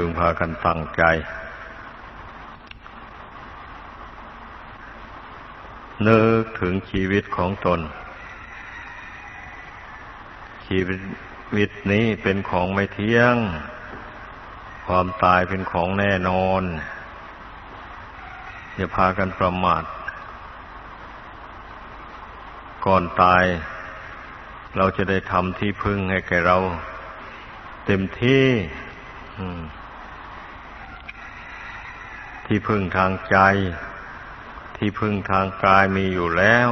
พึงพากันตั้งใจ นึกถึงชีวิตของตน ชีวิตนี้เป็นของไม่เที่ยง ความตายเป็นของแน่นอน อย่าพากันประมาท ก่อนตาย เราจะได้ทำที่พึ่งให้แก่เราเต็มที่ ที่พึ่งทางใจ ที่พึ่งทางกายมีอยู่แล้ว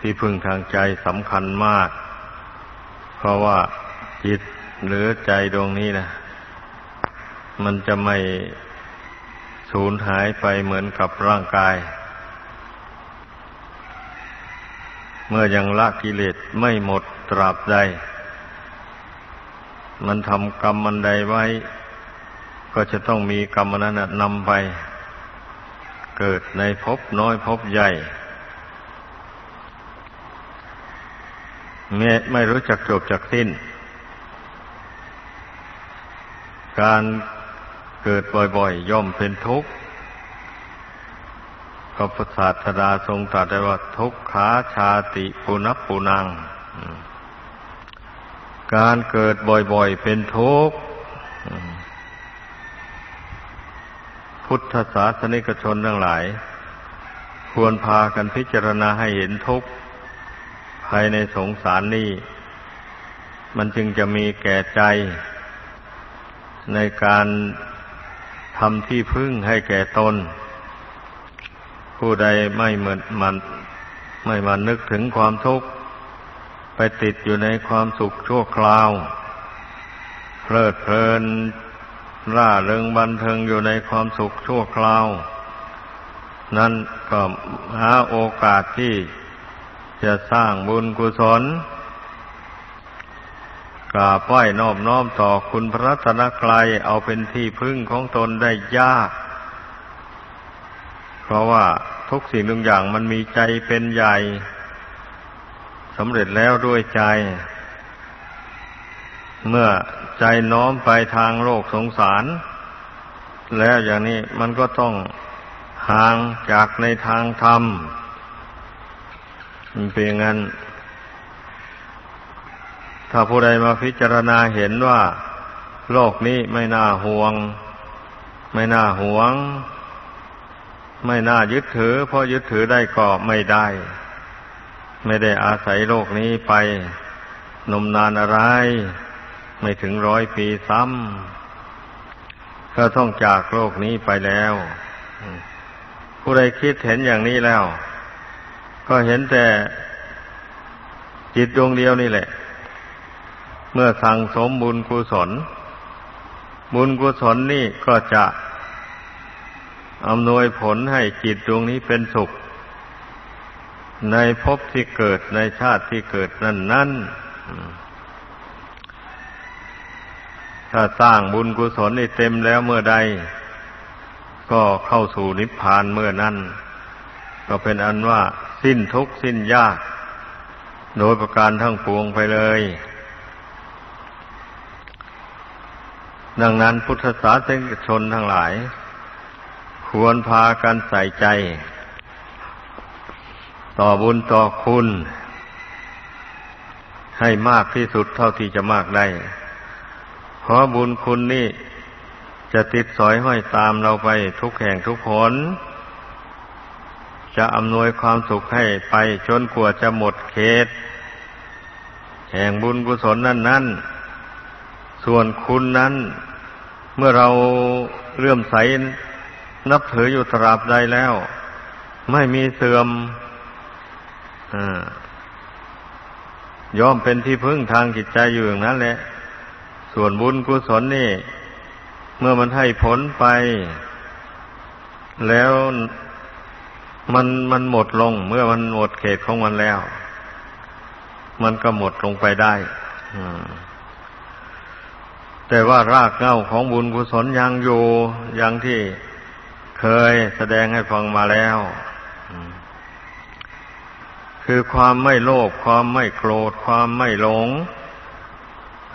ที่พึ่งทางใจสำคัญมาก เพราะว่าจิตหรือใจดวงนี้นะมันจะไม่สูญหายไปเหมือนกับร่างกาย เมื่อยังละกิเลสไม่หมดตราบใด มันทำกรรมมันใดไว้ ก็จะต้องมีกรรมนั้นนำไป เกิดในภพน้อยภพใหญ่ไม่ไม่รู้จักจบจากสิ้น การเกิดบ่อยๆ ย่อมเป็นทุกข์พระพุทธศาสดาทรงตรัสไว้ว่าทุกขาชาติปุนับปุนัง การเกิดบ่อยๆ เป็นทุกข์ พุทธศาสนิกชนทั้งหลาย ควรพากันพิจารณาให้เห็นทุกข์ภายในสงสารนี้มันจึงจะมีแก่ใจ ในการทำที่พึ่งให้แก่ตน ผู้ใดไม่เหมือนมันไม่มานึกถึงความทุกข์ ไปติดอยู่ในความสุขชั่วคราว เพลิดเพลิน ร่าเริงบันเทิงอยู่ในความสุขชั่วคราว นั่นก็หาโอกาสที่จะสร้างบุญกุศลกราบไหว้นอบน้อมต่อคุณพระรัตนกรัยเอาเป็นที่พึ่งของตนได้ยาก เพราะว่าทุกสิ่งทุกอย่างมันมีใจเป็นใหญ่สำเร็จแล้วด้วยใจ เมื่อใจน้อมไปทางโลกสงสาร แล้วอย่างนี้มันก็ต้องห่างจากในทางธรรมมันเป็นงั้น ถ้าผู้ใดมาพิจารณาเห็นว่า โลกนี้ไม่น่าห่วง ไม่น่าหวง ไม่น่ายึดถือ เพราะยึดถือได้ก็ไม่ได้ ไม่ได้อาศัยโลกนี้ไปนมนานอะไร ไม่ถึงร้อยปีซ้ำก็ต้องจากโลกนี้ไปแล้ว ผู้ใดคิดเห็นอย่างนี้แล้ว ก็เห็นแต่จิตดวงเดียวนี่แหละ เมื่อสั่งสมบุญกุศล บุญกุศลนี่ก็จะอำนวยผลให้จิตดวงนี้เป็นสุข ในภพที่เกิดในชาติที่เกิดนั่นนั่น ถ้าสร้างบุญกุศลนี่เต็มแล้วเมื่อใด ก็เข้าสู่นิพพานเมื่อนั้น ก็เป็นอันว่าสิ้นทุกข์สิ้นยาก โดยประการทั้งปวงไปเลย ดังนั้นพุทธศาสนิกชนทั้งหลาย ควรพากันใส่ใจ ต่อบุญต่อคุณ ให้มากที่สุดเท่าที่จะมากได้ เพราะบุญคุณนี่จะติดสอยห้อยตามเราไปทุกแห่งทุกผลจะอำนวยความสุขให้ไปจนกว่าจะหมดเขต แห่งบุญกุศลนั่นนั่นส่วนคุณนั้น เมื่อเราเลื่อมใสนับถืออยู่ตราบใดแล้ว ไม่มีเสื่อมย่อมเป็นที่พึ่งทางจิตใจอยู่อย่างนั้นแหละ ส่วนบุญกุศลนี่ เมื่อมันให้ผลไป แล้วมันมันหมดลง เมื่อมันหมดเขตของมันแล้ว มันก็หมดลงไปได้แต่ว่ารากเหง้าของบุญกุศลยังอยู่อย่างที่เคยแสดงให้ฟังมาแล้ว คือความไม่โลภความไม่โกรธ ความไม่หลง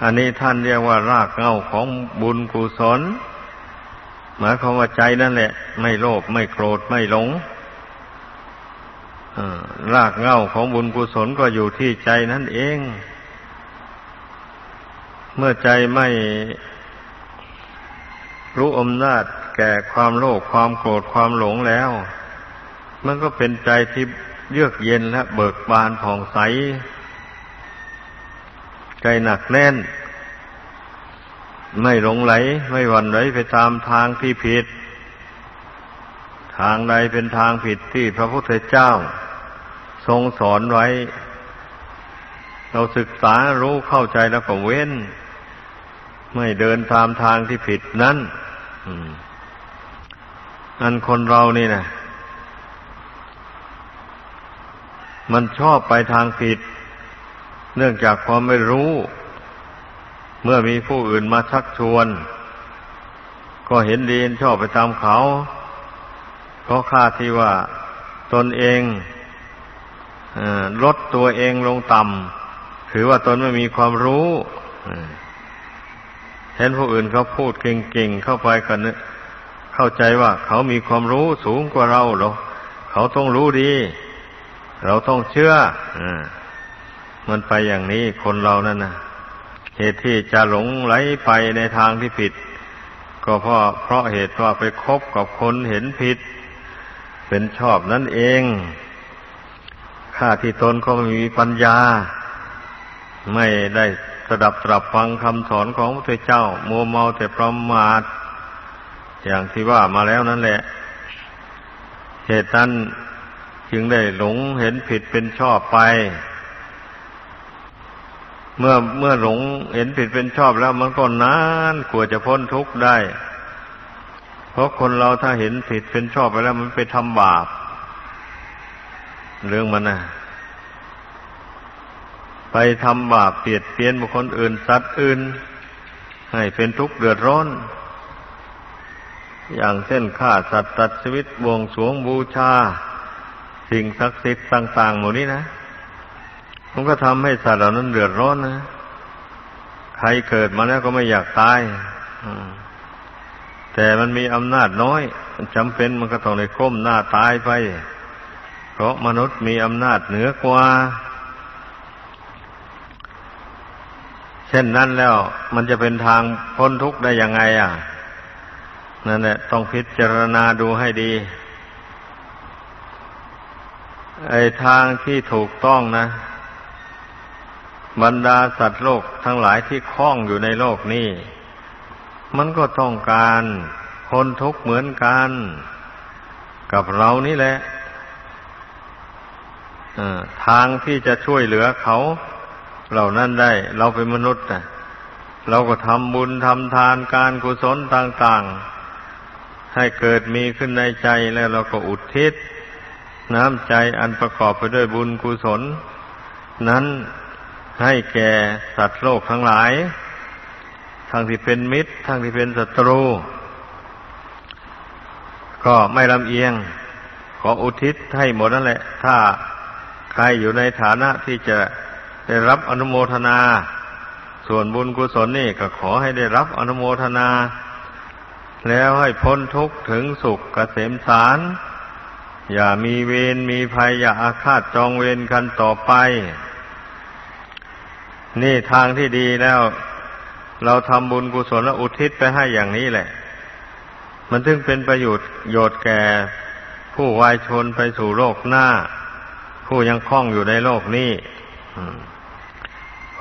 อันนี้ท่านเรียกว่ารากเหง้าของบุญกุศล หมายความว่าใจนั่นแหละ ไม่โลภไม่โกรธไม่หลงรากเหง้าของบุญกุศลก็อยู่ที่ใจนั่นเอง เมื่อใจไม่รู้อำนาจแก่ความโลภความโกรธความหลงแล้ว มันก็เป็นใจที่เยือกเย็นและเบิกบานผ่องใส ใจหนักแน่น ไม่หลงไหล ไม่หวั่นไหวไปตามทางที่ผิด ทางใดเป็นทางผิดที่พระพุทธเจ้า ทรงสอนไว้ เราศึกษารู้เข้าใจแล้วก็เว้น ไม่เดินตามทางที่ผิดนั้นอันคนเรานี่นะมันชอบไปทางผิด เนื่องจากความไม่รู้ เมื่อมีผู้อื่นมาชักชวน ก็เห็นดีชอบไปตามเขาเพราะค่าที่ว่าตนเองลดตัวเองลงต่ำถือว่าตนไม่มีความรู้เห็นผู้อื่นเขาพูดเก่งๆเข้าไปกันเข้าใจว่าเขามีความรู้สูงกว่าเราหรอเขาต้องรู้ดี เราต้องเชื่ออ มันไปอย่างนี้คนเรานั่นนะเหตุที่จะหลงไหลไปในทางที่ผิด ก็เพราะเพราะเหตุว่าไปคบกับคนเห็นผิด เป็นชอบนั่นเองข้าที่ตนก็ไม่มีปัญญา ไม่ได้สดับตรับฟังคำสอนของพระเจ้า มัวเมาแต่ประมาทอย่างที่ว่ามาแล้วนั่นแหละ เหตุนั้นจึงได้หลงเห็นผิดเป็นชอบไป เมื่อเมื่อหลงเห็นผิดเป็นชอบแล้วมันก็นานกว่าจะพ้นทุกข์ได้ เพราะคนเราถ้าเห็นผิดเป็นชอบไปแล้วมันไปทำบาป เรื่องมันนะไปทำบาปเปลียดเปลี่ยนบุคคลอื่นสัตว์อื่น ให้เป็นทุกข์เดือดร้อน อย่างเช่นฆ่าสัตว์ตัดชีวิตบวงสวงบูชา สิ่งศักดิ์สิทธิ์ต่าง ๆ หมดนี้นะ มันก็ทำให้สัตว์เหล่านั้นเดือดร้อนนะ ใครเกิดมาแล้วก็ไม่อยากตายแต่มันมีอำนาจน้อยจำเป็นมันก็ต้องในก้มหน้าตายไป เพราะมนุษย์มีอำนาจเหนือกว่า เช่นนั้นแล้วมันจะเป็นทางพ้นทุกข์ได้ยังไง อะ นั่นแหละต้องพิจารณาดูให้ดีไอ้ทางที่ถูกต้องนะ บรรดาสัตว์โลกทั้งหลายที่คล้องอยู่ในโลกนี้ มันก็ต้องการพ้นทุกข์เหมือนกัน กับเรานี่แหละทางที่จะช่วยเหลือเขา เหล่านั้นได้ เราเป็นมนุษย์นะเราก็ทำบุญทำทานการกุศลต่าง ๆ ให้เกิดมีขึ้นในใจแล้วเราก็อุทิศ น้ำใจอันประกอบไปด้วยบุญกุศล นั้น ให้แก่สัตว์โลกทั้งหลาย ทั้งที่เป็นมิตร ทั้งที่เป็นศัตรู ก็ไม่ลำเอียง ขออุทิศให้หมดนั่นแหละ ถ้าใครอยู่ในฐานะที่จะได้รับอนุโมทนา ส่วนบุญกุศลนี่ก็ขอให้ได้รับอนุโมทนา แล้วให้พ้นทุกข์ถึงสุขเกษมสารอย่ามีเวรมีภัยอย่าอาฆาตจองเวรกันต่อไป นี่ทางที่ดีแล้ว เราทำบุญกุศลและอุทิศไปให้อย่างนี้แหละ มันถึงเป็นประโยชน์โยชน์แก่ ผู้วายชนไปสู่โลกหน้า ผู้ยังคล้องอยู่ในโลกนี้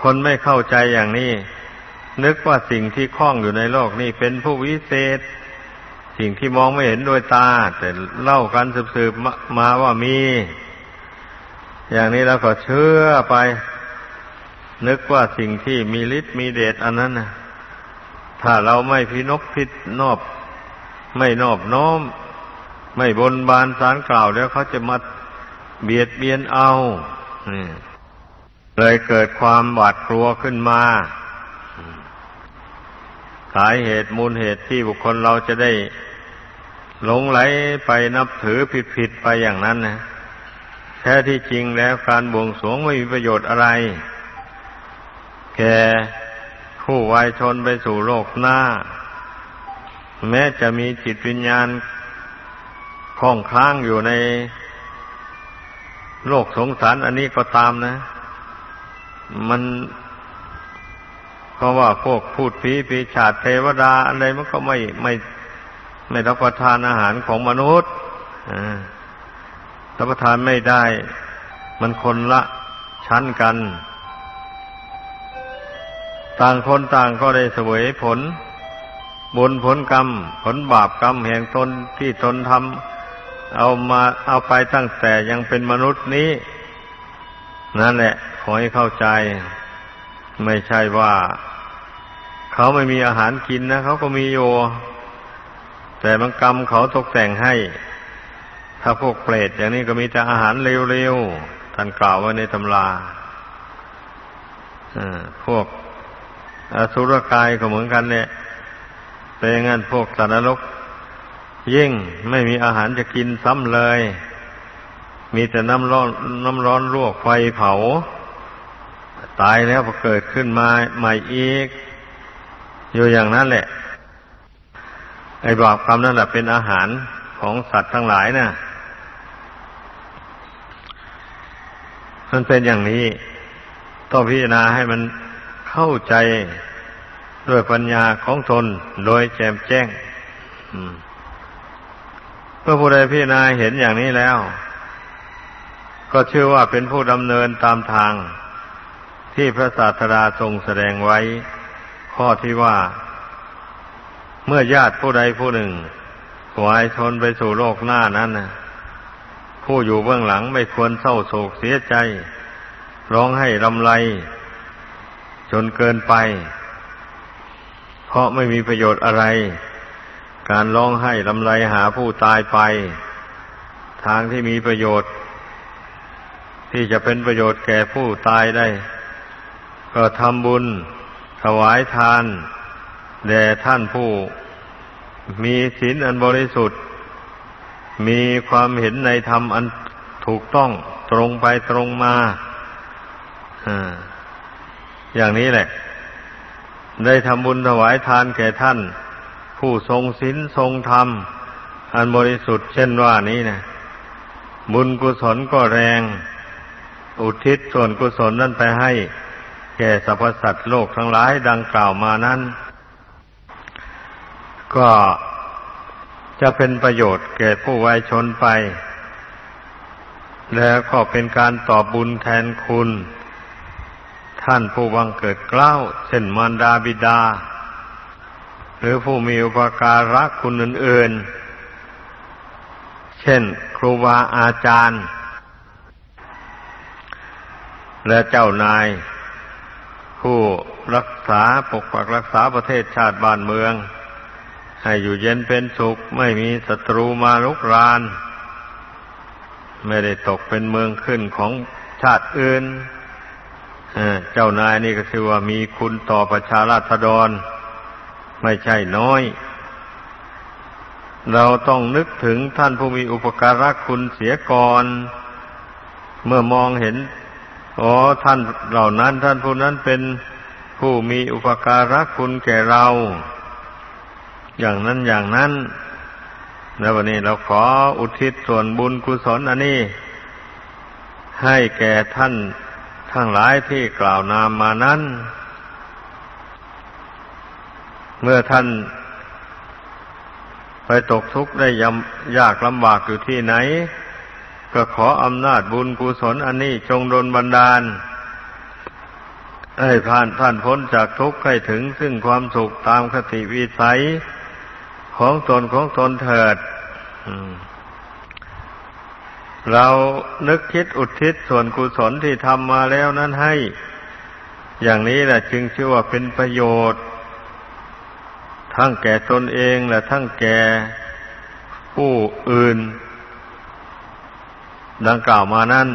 คนไม่เข้าใจอย่างนี้ นึกว่าสิ่งที่คล้องอยู่ในโลกนี้เป็นผู้วิเศษ สิ่งที่มองไม่เห็นด้วยตา แต่เล่ากันสืบๆมาว่ามี อย่างนี้เราก็เชื่อไป นึกว่าสิ่งที่มีฤทธิ์มีเดชอันนั้นนะถ้าเราไม่พินกพิษนอบ ไม่นอบน้อม ไม่บนบานสารกล่าวแล้วเขาจะมาเบียดเบียนเอาเลยเกิดความหวาดกลัวขึ้นมา สายเหตุมูลเหตุที่บุคคลเราจะได้หลงไหลไปนับถือผิดๆไปอย่างนั้นนะแท้ที่จริงแล้วการบวงสรวงไม่มีประโยชน์อะไร แกผู้วายชนไปสู่โลกหน้า แม้จะมีจิตวิญญาณคล้องคล้างอยู่ในโลกสงสารอันนี้ก็ตามนะ มันเพราะว่าพวกพูดผีปีชาติเทวดาอะไรมันก็ไม่ไม่ไม่รับประทานอาหารของมนุษย์รับประทานไม่ได้ มันคนละชั้นกัน ต่างคนต่างก็ได้เสวยผล บุญผลกรรม ผลบาปกรรมแห่งตนที่ตนทำเอามาเอาไปตั้งแต่ยังเป็นมนุษย์นี้ นั่นแหละ ขอให้เข้าใจ ไม่ใช่ว่า เขาไม่มีอาหารกินนะเขาก็มีโยแต่บางกรรมเขาตกแต่งให้ ถ้าพวกเปรตอย่างนี้ก็มีแต่อาหารเร็วๆท่านกล่าวไว้ในตำราพวก อสุรกายก็เหมือนกันเนี่ยเป็นงั้นพวกสัตว์นรก ยิ่งไม่มีอาหารจะกินซ้ำเลย มีแต่น้ำร้อนน้ำร้อนลวกไฟเผา ตายแล้วพอเกิดขึ้นมาใหม่อีก อยู่อย่างนั้นแหละ ไอ้บาปกรรมนั่นแหละเป็นอาหารของสัตว์ทั้งหลายนะ่ะมันเป็นอย่างนี้ต้องพิจารณาให้มัน เข้าใจด้วยปัญญาของตนโดยแจ่มแจ้งเมื่อผู้ใดพิจารณาเห็นอย่างนี้แล้ว ก็ชื่อว่าเป็นผู้ดำเนินตามทางที่พระศาสดาทรงแสดงไว้ ข้อที่ว่า เมื่อญาติผู้ใดผู้หนึ่งวายชนไปสู่โลกหน้านั้นผู้อยู่เบื้องหลังไม่ควรเศร้าโศกเสียใจ ร้องให้รำไร จนเกินไป เพราะไม่มีประโยชน์อะไร การร้องให้รำไรหาผู้ตายไป ทางที่มีประโยชน์ ที่จะเป็นประโยชน์แก่ผู้ตายได้ ก็ทำบุญ ถวายทานแด่ท่านผู้ มีศีลอันบริสุทธิ์ มีความเห็นในธรรมอันถูกต้องตรงไปตรงมาอ อย่างนี้แหละ ได้ทำบุญถวายทานแก่ท่าน ผู้ทรงศีลทรงธรรม อันบริสุทธิ์เช่นว่านี้นะบุญกุศลก็แรง อุทิศส่วนกุศลนั้นไปให้ แก่สรรพสัตว์โลกทั้งหลายดังกล่าวมานั้น ก็จะเป็นประโยชน์แก่ผู้วายชนไป แล้วก็เป็นการตอบบุญแทนคุณ ท่านผู้วังเกิดเกล้าเช่นมารดาบิดา หรือผู้มีอุปการะคุณอื่นๆ เช่นครูบาอาจารย์ และเจ้านาย ผู้รักษาปกปักรักษาประเทศชาติบ้านเมือง ให้อยู่เย็นเป็นสุขไม่มีศัตรูมาลุกราน ไม่ได้ตกเป็นเมืองขึ้นของชาติอื่น เจ้านายนี่ก็คือว่ามีคุณต่อประชาราษฎร ไม่ใช่น้อย เราต้องนึกถึงท่านผู้มีอุปการะคุณเสียก่อน เมื่อมองเห็นอ๋อท่านเหล่านั้น ท่านผู้นั้นเป็นผู้มีอุปการะคุณแก่เรา อย่างนั้นอย่างนั้น แล้ววันนี้เราขออุทิศส่วนบุญกุศลอันนี้ ให้แก่ท่าน ทั้งหลายที่กล่าวนามมานั้น เมื่อท่านไปตกทุกข์ได้ยยากลำบากอยู่ที่ไหน ก็ขออำนาจบุญกุศลอันนี้จงดลบันดาล ให้ผ่านท่านพ้นจากทุกข์ให้ถึงซึ่งความสุขตามคติวิสัยของตนของตนเถิด เรานึกคิดอุทิศส่วนกุศลที่ทำมาแล้วนั้นให้ อย่างนี้แหละจึงชื่อว่าเป็นประโยชน์ ทั้งแก่ตนเองและทั้งแก่ผู้อื่น ดังกล่าวมานั้น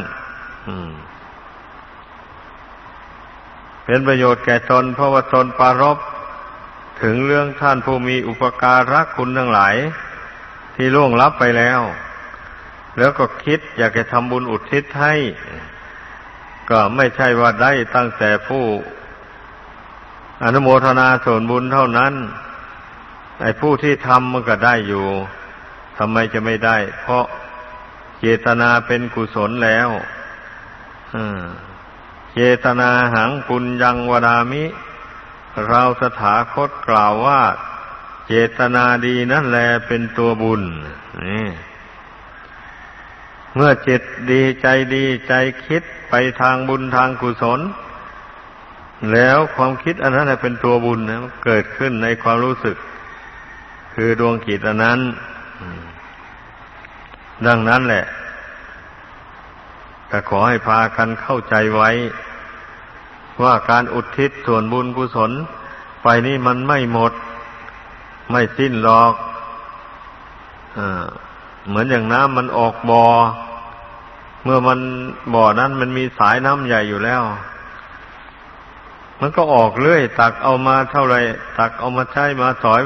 เป็นประโยชน์แก่ตนเพราะว่าตนปารบถึงเรื่องท่านผู้มีอุปการะคุณทั้งหลาย ที่ล่วงลับไปแล้ว แล้วก็คิดอยากจะทำบุญอุทิศให้ ก็ไม่ใช่ว่าได้ตั้งแต่ผู้ อนุโมทนาส่วนบุญเท่านั้น ไอ้ผู้ที่ทำมันก็ได้อยู่ทำไมจะไม่ได้ เพราะเจตนาเป็นกุศลแล้วเจตนาหังปุญญังวดามิ เราสถาคตกล่าวว่า เจตนาดีนั่นแลเป็นตัวบุญนี่ เมื่อจิตดีใจดีใจคิดไปทางบุญทางกุศล แล้วความคิดอันนั้นเป็นตัวบุญนะเกิดขึ้นในความรู้สึก คือดวงจิตอันนั้น ดังนั้นแหละก็ขอให้พากันเข้าใจไว้ ว่าการอุทิศส่วนบุญกุศล ไปนี่มันไม่หมด ไม่สิ้นหรอกอ เหมือนอย่างน้ำมันออกบอ่อเมื่อมันบ่อนั้นมันมีสายน้ำใหญ่อยู่แล้ว มันก็ออกเรื่อย ตักเอามาเท่าไร ตักเอามาใช้มาสอย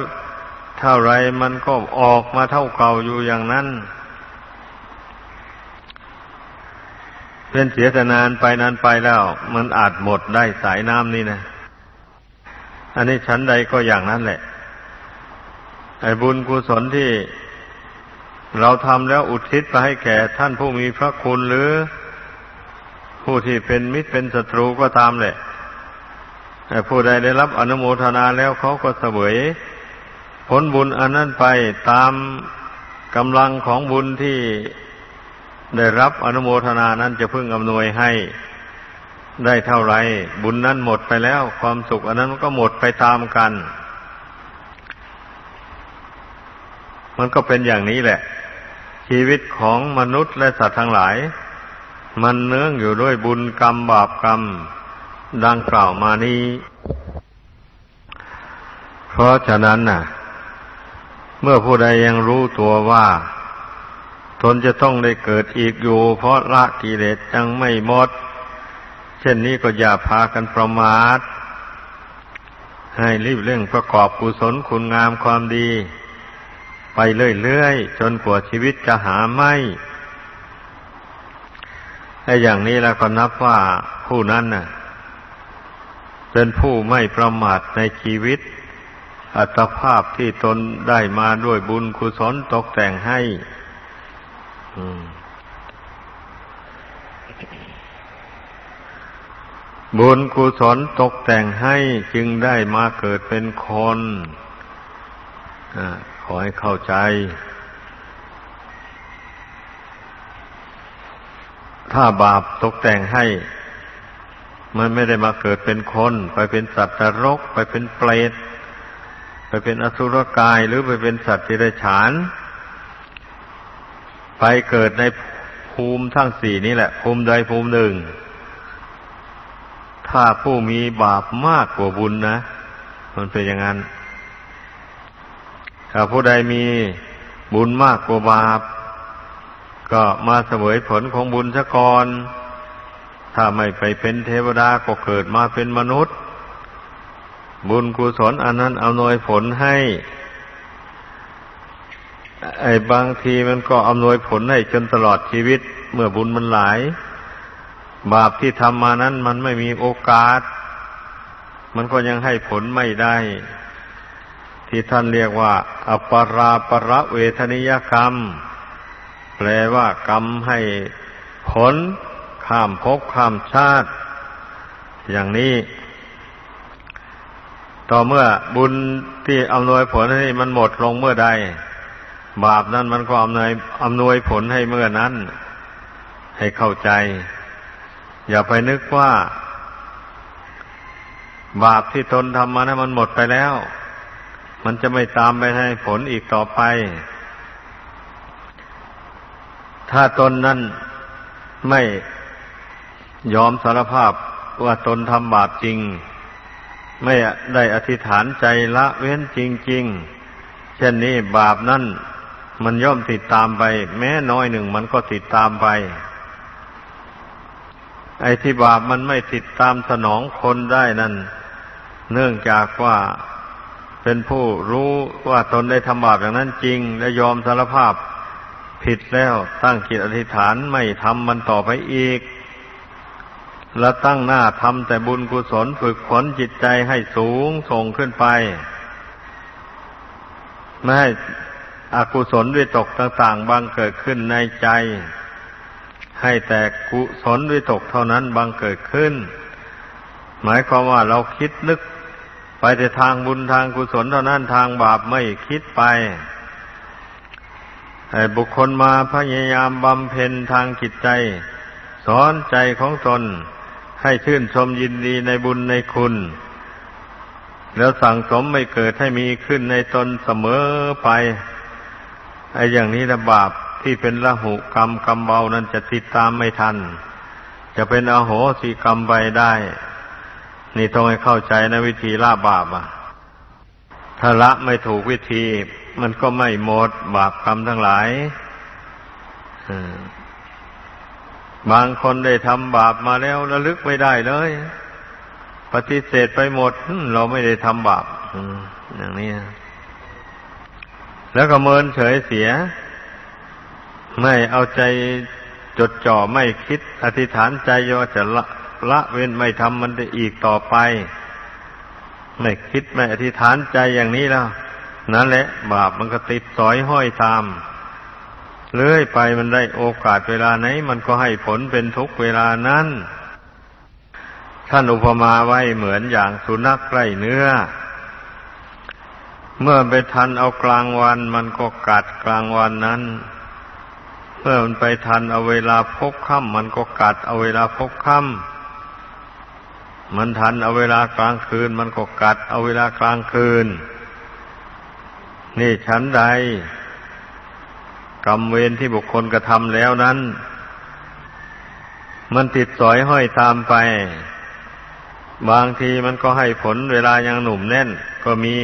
เท่าไรมันก็ออกมาเท่าเก่าอยู่อย่างนั้นเป็นเสียแต่นานไปนานไปแล้ว มันอาจหมดได้สายน้ำนี่นะ อันนี้ชั้นใดก็อย่างนั้นแหละไอ้บุญกุศลที่ เราทำแล้วอุทิศไปให้แก่ท่านผู้มีพระคุณหรือผู้ที่เป็นมิตรเป็นศัตรูก็ตามแหละผู้ใดได้รับอนุโมทนาแล้วเขาก็เสวยผลบุญอันนั้นไปตามกำลังของบุญที่ได้รับอนุโมทนานั้นจะพึ่งอำนวยให้ได้เท่าไร บุญนั้นหมดไปแล้ว ความสุขอันนั้นก็หมดไปตามกัน มันก็เป็นอย่างนี้แหละ ชีวิตของมนุษย์และสัตว์ทั้งหลาย มันเนื่องอยู่ด้วยบุญกรรมบาปกรรม ดังกล่าวมานี้ เพราะฉะนั้นน่ะ เมื่อผู้ใดยังรู้ตัวว่า ตนจะต้องได้เกิดอีกอยู่ เพราะละกิเลสยังไม่หมด เช่นนี้ก็อย่าพากันประมาทให้รีบเร่งประกอบกุศลคุณงามความดี ไปเรื่อยๆจนกว่าชีวิตจะหาไม่ไอ้อย่างนี้แล้วก็นับว่าผู้นั้นน่ะ เป็นผู้ไม่ประมาทในชีวิต อัตภาพที่ตนได้มาด้วยบุญกุศลตกแต่งให้บุญกุศลตกแต่งให้จึงได้มาเกิดเป็นคนอ ขอให้เข้าใจ ถ้าบาปตกแต่งให้ มันไม่ได้มาเกิดเป็นคน ไปเป็นสัตว์นรก ไปเป็นเปรตไปเป็นอสุรกายหรือไปเป็นสัตว์ที่ไรฉาน ไปเกิดในภูมิทั้งสี่นี้แหละ ภูมิใดภูมิหนึ่ง ถ้าผู้มีบาปมากกว่าบุญนะ มันเป็นอย่างนั้น ถ้าผู้ใดมีบุญมากกว่าบาป ก็มาเสวยผลของบุญซะก่อน ถ้าไม่ไปเป็นเทวดาก็เกิดมาเป็นมนุษย์ บุญกุศลอันนั้นเอาหน่วยผลให้ ไอ้บางทีมันก็อำนวยผลให้จนตลอดชีวิต เมื่อบุญมันหลาย บาปที่ทำมานั้นมันไม่มีโอกาส มันก็ยังให้ผลไม่ได้ ที่ท่านเรียกว่า อปราประเวทนิยกรรม แปลว่ากรรมให้ผลข้ามภพข้ามชาติ อย่างนี้ ต่อเมื่อบุญที่อำนวยผลให้มันหมดลงเมื่อใด บาปนั้นมันก็อำนวยอำนวยผลให้เมื่อนั้น ให้เข้าใจ อย่าไปนึกว่า บาปที่ตนทำมานะมันหมดไปแล้ว มันจะไม่ตามไปให้ผลอีกต่อไป ถ้าตนนั้นไม่ยอมสารภาพว่าตนทำบาปจริง ไม่ได้อธิษฐานใจละเว้นจริง ๆ เช่นนี้บาปนั้นมันย่อมติดตามไป แม้น้อยหนึ่งมันก็ติดตามไป ไอ้ที่บาปมันไม่ติดตามสนองคนได้นั่น เนื่องจากว่า เป็นผู้รู้ว่าตนได้ทำบาปอย่างนั้นจริง และยอมสารภาพผิดแล้วตั้งจิตอธิษฐานไม่ทำมันต่อไปอีก แล้วตั้งหน้าทำแต่บุญกุศลฝึกฝนจิตใจให้สูงส่งขึ้นไป ไม่ให้อกุศลวิตกต่างๆบังเกิดขึ้นในใจ ให้แต่กุศลวิตกเท่านั้นบังเกิดขึ้น หมายความว่าเราคิดนึก ไปแต่ทางบุญทางกุศลเท่านั้นทางบาปไม่คิดไปให้บุคคลมาพยายามบำเพ็ญทางจิตใจ สอนใจของตนให้ชื่นชมยินดีในบุญในคุณ แล้วสั่งสมไม่เกิดให้มีขึ้นในตนเสมอไปไอ้อย่างนี้ระบาปที่เป็นละหุกรรมกรรมเบานั้นจะติดตามไม่ทัน จะเป็นอโหสิกรรมไปได้ นี่ต้องให้เข้าใจนะวิธีละบาปอะถ้าละไม่ถูกวิธี มันก็ไม่หมดบาปกรรมทั้งหลายบางคนได้ทำบาปมาแล้วระลึกไม่ได้เลย ปฏิเสธไปหมดเราไม่ได้ทำบาปอย่างนี้แล้วก็เมินเฉยเสีย ไม่เอาใจจดจ่อไม่คิดอธิษฐานใจว่าจะละ ละเว้นไม่ทำมันได้อีกต่อไป ไม่คิดไม่อธิษฐานใจอย่างนี้แล้วนั่นแหละ บาปมันก็ติดสอยห้อยตามเลื่อยไปมันได้โอกาสเวลาไหน มันก็ให้ผลเป็นทุกเวลานั้น ท่านอุปมาไว้เหมือนอย่างสุนัขใกล้เนื้อ เมื่อไปทันเอากลางวันมันก็กัดกลางวันนั้น เมื่อมันไปทันเอาเวลาพบค่ำมันก็กัดเอาเวลาพบค่ำ มันทันเอาเวลากลางคืน มันก็กัดเอาเวลากลางคืน นี่ฉันใด กรรมเวรที่บุคคลกระทำแล้วนั้น มันติดสอยห้อยตามไป บางทีมันก็ให้ผลเวลายังหนุ่มแน่นก็มี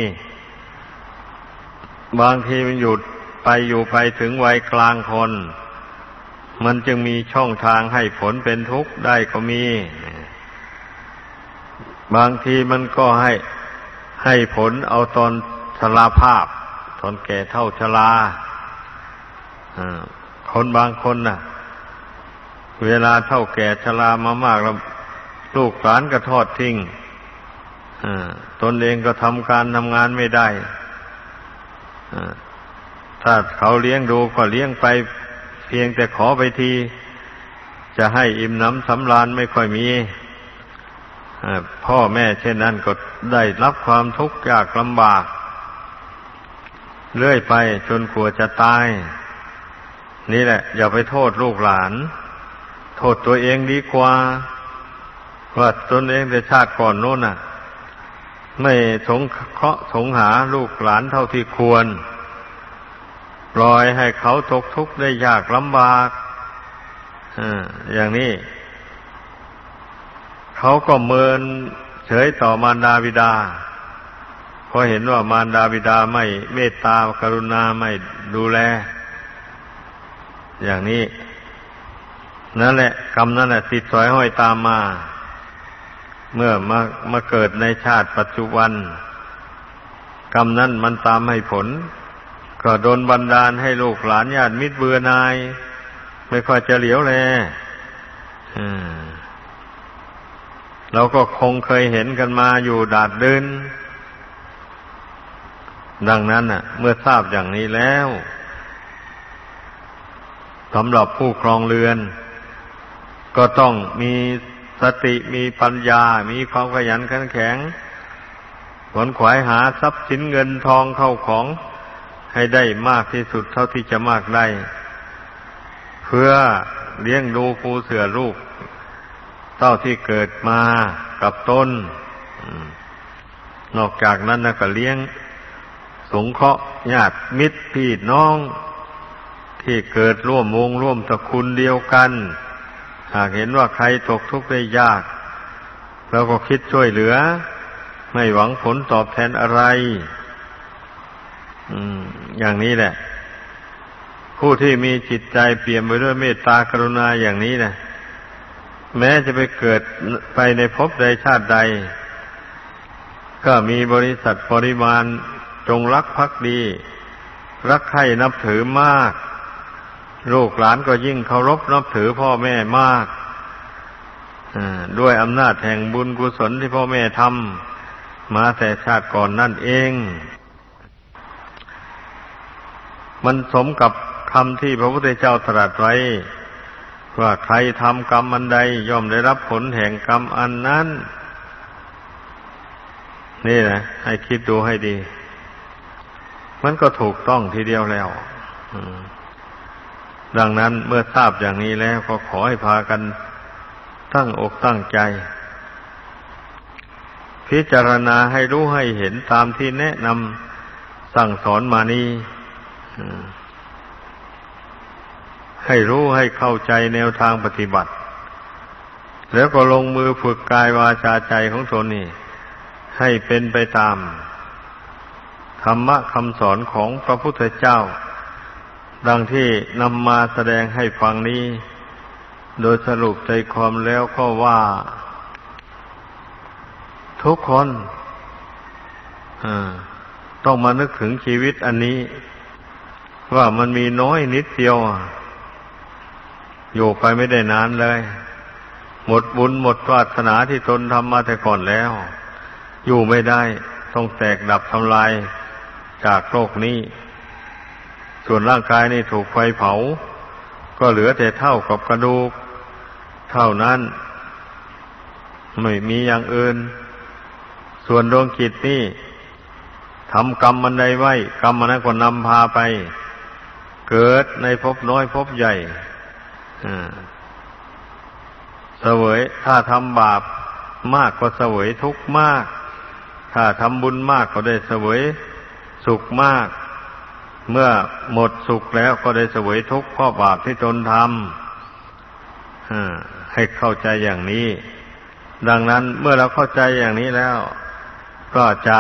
บางทีมันหยุดไปอยู่ไปถึงวัยกลางคน มันจึงมีช่องทางให้ผลเป็นทุกข์ได้ก็มี บางทีมันก็ให้ให้ผลเอาตอนชราภาพ ตอนแก่เท่าชราคนบางคนน่ะ เวลาเท่าแก่ชรามามากแล้วลูกหลานก็ทอดทิ้งตนเองก็ทำการทำงานไม่ได้ถ้าเขาเลี้ยงดูก็เลี้ยงไป เพียงแต่ขอไปที จะให้อิ่มน้ำสำราญไม่ค่อยมี พ่อแม่เช่นนั้นก็ได้รับความทุกข์ยากลำบาก เรื่อยไปจนกลัวจะตาย นี่แหละ อย่าไปโทษลูกหลาน โทษตัวเองดีกว่าว่าตนเองแต่ชาติก่อนโน้นน่ะ ไม่สงเคราะห์สงหาลูกหลานเท่าที่ควรปล่อยให้เขาตกทุกข์ได้ยากลำบากอย่างนี้ เขาก็เมินเฉยต่อมารดาบิดาเพราะเห็นว่ามารดาบิดาไม่เมตตากรุณาไม่ดูแล อย่างนี้ นั่นแหละกรรมนั่นแหละติดสอยห้อยตามมา เมื่อมามาเกิดในชาติปัจจุบัน กรรมนั้นมันตามให้ผล ก็โดนบันดาลให้ลูกหลานญาติมิตรเบื่อนาย ไม่ค่อยจะเหลียวแลอืม เราก็คงเคยเห็นกันมาอยู่ดาดเดิน ดังนั้นน่ะ เมื่อทราบอย่างนี้แล้วสำหรับผู้ครองเรือน ก็ต้องมีสติมีปัญญา มีความขยันขันแข็งขวนขวายหาทรัพย์สินเงินทองเข้าของให้ได้มากที่สุดเท่าที่จะมากได้ เพื่อเลี้ยงดูผู้เสือลูก เต้าที่เกิดมากับต้นนอกจากนั้นนะก็เลี้ยง สงเคราะห์ญาติมิตรพี่น้อง ที่เกิดร่วมวงร่วมตระกูลเดียวกัน หากเห็นว่าใครตกทุกข์ได้ยากเราก็คิดช่วยเหลือ ไม่หวังผลตอบแทนอะไรอย่างนี้แหละ ผู้ที่มีจิตใจเปี่ยมไปด้วยเมตตากรุณาอย่างนี้นะ แม้จะไปเกิดไปในภพใดชาติใด ก็มีบริษัทปริมาณจงรักภักดี รักใคร่นับถือมาก ลูกหลานก็ยิ่งเคารพนับถือพ่อแม่มากด้วยอำนาจแห่งบุญกุศลที่พ่อแม่ทำมาแต่ชาติก่อนนั่นเอง มันสมกับคำที่พระพุทธเจ้าตรัสไว้ ว่าใครทำกรรมอันใดย่อมได้รับผลแห่งกรรมอันนั้น นี่นะให้คิดดูให้ดี มันก็ถูกต้องทีเดียวแล้วดังนั้นเมื่อทราบอย่างนี้แล้วก็ขอให้พากันตั้งอกตั้งใจ พิจารณาให้รู้ให้เห็นตามที่แนะนำสั่งสอนมานี้ ให้รู้ให้เข้าใจแนวทางปฏิบัติ แล้วก็ลงมือฝึกกายวาจาใจของตนนี่ ให้เป็นไปตาม ธรรมะคำสอนของพระพุทธเจ้า ดังที่นำมาแสดงให้ฟังนี้ โดยสรุปใจความแล้วก็ว่า ทุกคนต้องมานึกถึงชีวิตอันนี้ว่ามันมีน้อยนิดเดียวอ อยู่ไปไม่ได้นานเลย หมดบุญหมดวาสนาที่ตนทำมาแต่ก่อนแล้ว อยู่ไม่ได้ต้องแตกดับทำลายจากโลกนี้ ส่วนร่างกายนี่ถูกไฟเผา ก็เหลือแต่เท่ากับกระดูก เท่านั้น ไม่มีอย่างอื่น ส่วนดวงจิตนี่ทำกรรมมันใดไว้ กรรมมันนั้นก็นำพาไป เกิดในภพน้อยภพใหญ่ เสวยถ้าทำบาปมากก็เสวยทุกข์มาก ถ้าทำบุญมากก็ได้เสวยสุขมาก เมื่อหมดสุขแล้วก็ได้เสวยทุกข์เพราะบาปที่ตนทำให้เข้าใจอย่างนี้ ดังนั้นเมื่อเราเข้าใจอย่างนี้แล้ว ก็จะ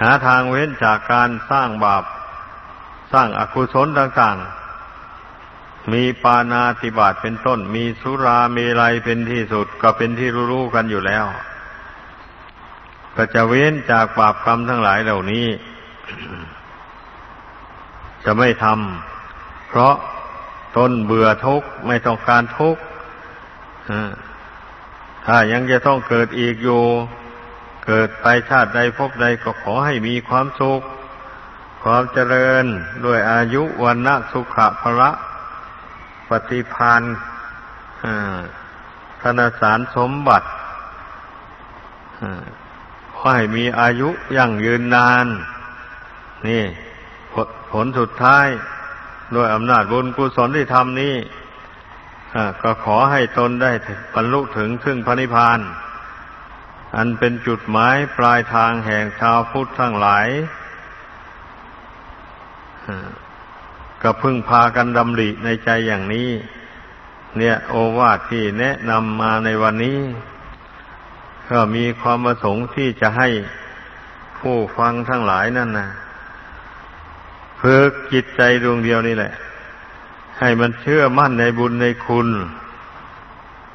หาทางเว้นจากการสร้างบาป สร้างอากุศลต่าง ๆ มีปานาติบาตเป็นต้น มีสุราเมลัยเป็นที่สุด ก็เป็นที่รู้ๆกันอยู่แล้ว ก็จะเว้นจากบาปกรรมทั้งหลายเหล่านี้ จะไม่ทำเพราะตนเบื่อทุกข์ไม่ต้องการทุกข์ถ้ายังจะต้องเกิดอีกอยู่ เกิดไปชาติใดพบใดก็ขอให้มีความสุข ความเจริญด้วยอายุวันนะสุขะพระ ปฏิพานธนสารสมบัติขอให้มีอายุยั่งยืนนาน นี่ผลสุดท้ายด้วยอำนาจบุญกุศลที่ทำนี้ก็ขอให้ตนได้บรรลุถึงซึ่งพระนิพพาน อันเป็นจุดหมายปลายทางแห่งชาวพุทธทั้งหลาย ก็พึ่งพากันดำริในใจอย่างนี้ เนี่ย โอวาทที่แนะนำมาในวันนี้ ก็มีความประสงค์ที่จะให้ผู้ฟังทั้งหลายนั่นนะฝึกจิตใจดวงเดียวนี่แหละ ให้มันเชื่อมั่นในบุญในคุณ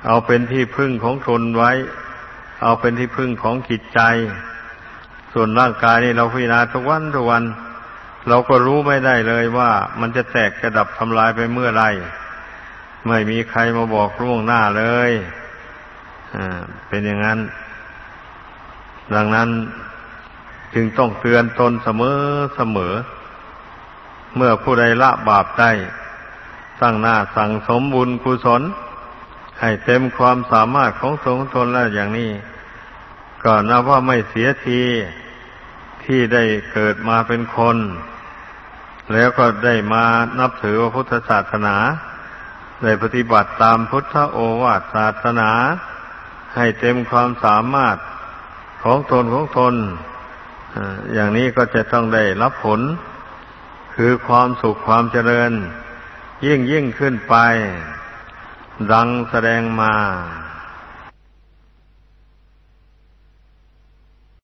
เอาเป็นที่พึ่งของทนไว้ เอาเป็นที่พึ่งของจิตใจ ส่วนร่างกายนี่เราพิจารณาทุกวันทุกวัน เราก็รู้ไม่ได้เลยว่ามันจะแตกจะดับทำลายไปเมื่อไร ไม่มีใครมาบอกล่วงหน้าเลยอ่าเป็นอย่างนั้น ดังนั้นจึงต้องเตือนตนเสมอเสมอ เมื่อผู้ใดละบาปได้ ตั้งหน้าสั่งสมบุญกุศล ให้เต็มความสามารถของสงทนแล้วอย่างนี้ ก็นับว่าไม่เสียทีที่ได้เกิดมาเป็นคน แล้วก็ได้มานับถือว่าพุทธศาสนาได้ปฏิบัติตามพุทธโอวาทศาสนา ให้เต็มความสามารถของตนของตนอย่างนี้ก็จะต้องได้รับผล คือความสุขความเจริญ ยิ่งยิ่งขึ้นไป ดังแสดงมา